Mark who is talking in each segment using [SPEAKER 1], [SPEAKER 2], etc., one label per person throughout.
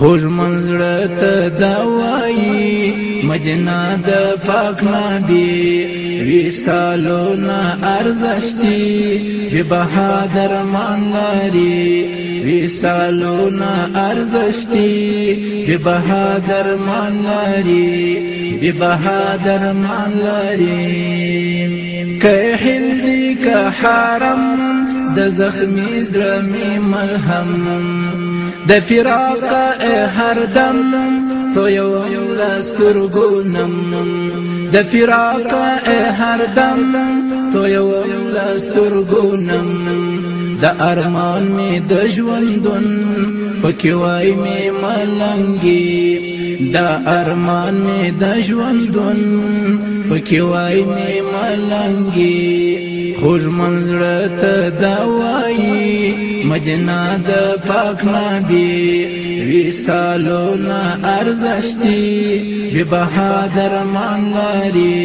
[SPEAKER 1] خوږ منځړه ته دا وایي مدینه د پاک نبی وېسالونه ارزشتي به بهادر مان لري وېسالونه ارزشتي به بهادر مان لري به بهادر مان لري که هندي که حرم د زخمی زرمی ملهم د فراق هر دم تو یو لسترګونم د فراق هر دم تو یو لسترګونم د ارمان می د ژوندون پکې وای می ملنګي دا ارمان می د ژوندون پکې وای می ملنګي خوږ منزړه ته دا وایي مدینه د پاک نبی ویسالونه ارزشتي به بهادر مانګاري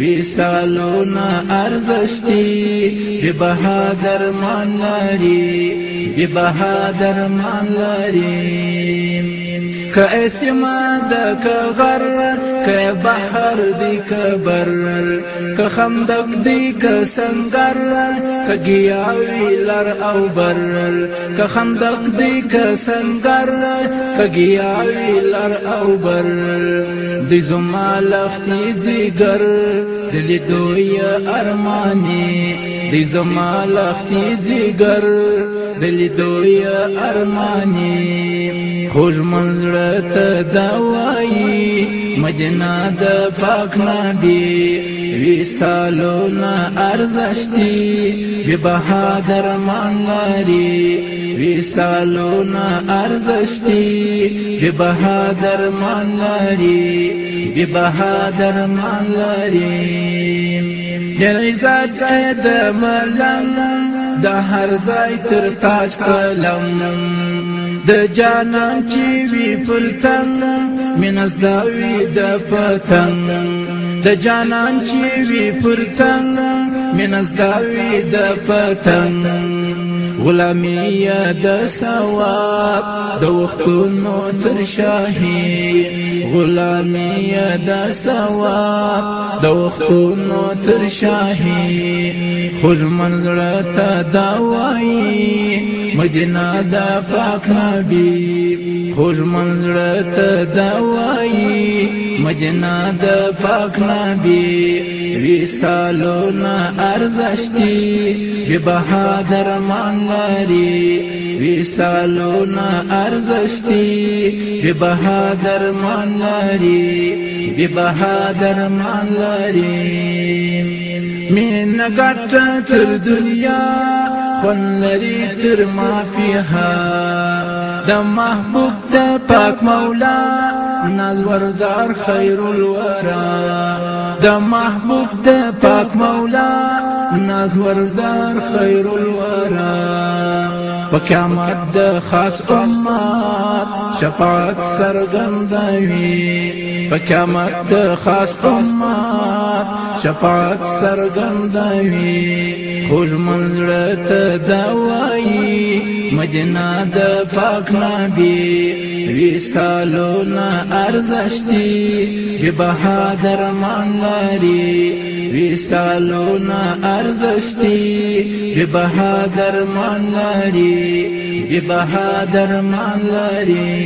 [SPEAKER 1] ویسالونه ارزشتي به بهادر مانګاري به بهادر مانګاري که اسما د که غر که بحر دی که بر که خندق دی که سنگر که گیاوی لر او بر که خندق دی که سنگر که گیاوی لر او بر دی زما لختی زیگر دلی دوی ارمانی دی زما لختی زیگر دلی دوی ارمانی خوش منزړه ته دوايي مدینه د پاک نبی ویسالونه ارزشتي وی بهادر مان لري ویسالونه ارزشتي وی بهادر مان لري وی بهادر مان لري ډېر عزت د ملنګ د هر ځای تر تاج قلم د جانان چې وی پرڅن مینس دا وی د پتن د جانان چې وی پرڅن مینس دا وی د پتن غلامی د ثواب د وختونو تر شاهي غلامی د ثواب د وختونو تر شاهي خوږ منظر ته دا وایي مدینه د فاق نبی خوږ منظر ته دا وایي مدینه د فاق نبی وی سالونه ارزشتي به بهادر مان لري وصالونه ارزشتي به بهادر مان لري به بهادر مان لري مين نګټ تر دنیا خون لري تر ما فيها د محبوب د پاک مولا نازوردار خیر الورا د محبوب د پاک مولا ناز وردار خير الورى په قیامت خاص امت شفاعت سرګندوي په قیامت د خاص امت شفاعت سرګندوي خوږ خوش ته دوائي مدینه د پاک نبی وسالونه ارزشتي به بهادر مان لري وسالونه ارزشتي به بهادر مان لري به بهادر مان لري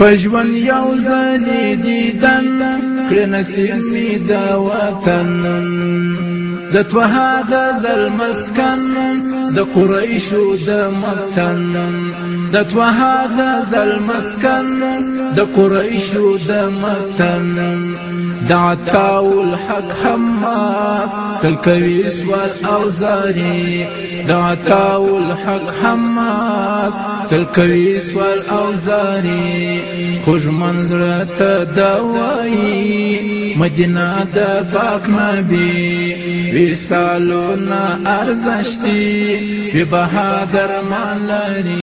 [SPEAKER 1] پژوند یو ځل دیدن کړه نصیب می دا وطن دت توها د زل مسکن د قریش د مفتن د توها د زل مسکن د قریش د مفتن دعتا الحق حما تلکوی وسواس او دعتا الحق حما تلکوی وسواس او زاری خوش منظر ته مدينة دفاق نبي پاک ارزشتي به بهادر